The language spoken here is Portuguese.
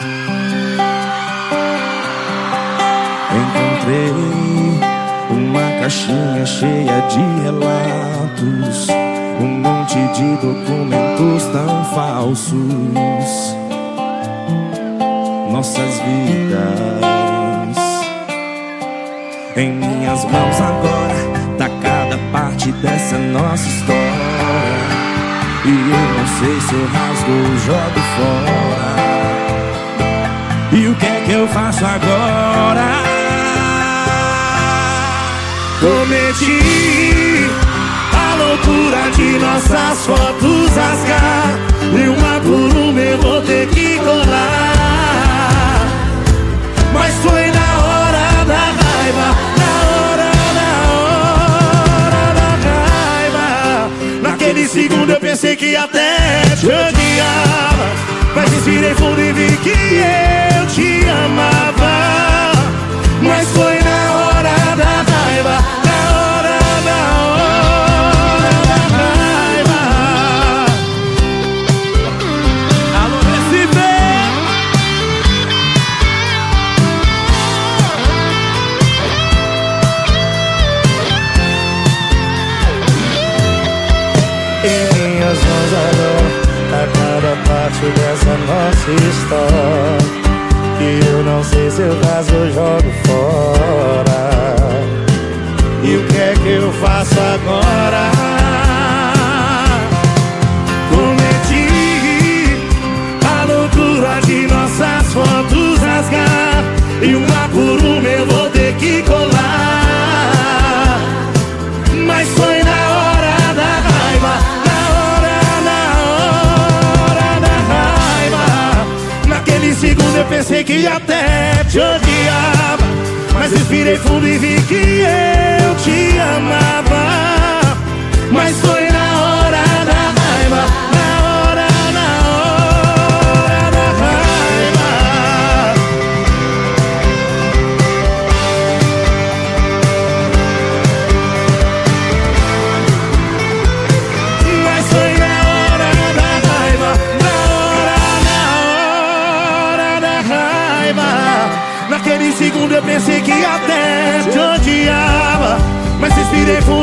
Encontrei uma caixinha cheia de relatos, um monte de documentos tão falsos. Nossas vidas em minhas mãos agora, tá cada parte dessa nossa história. E eu não sei se eu rasgo ou jogo fora. E o que é que eu faço agora? Cometi a loucura de nossas fotos rasgar E uma por uma eu vou ter que colar. Mas foi na hora da raiva Na hora, na hora da raiva. Naquele segundo eu pensei que até te odiava Mas respirei fundo e vi que eu te amava a cada parte dessa nossa história Que eu não sei se eu caso ou jogo fora E o que é que eu faço agora? Segundo eu pensei que até te odiava Mas respirei fundo e vi que eu segundo eu pensei que até te odiava Mas respirei fundo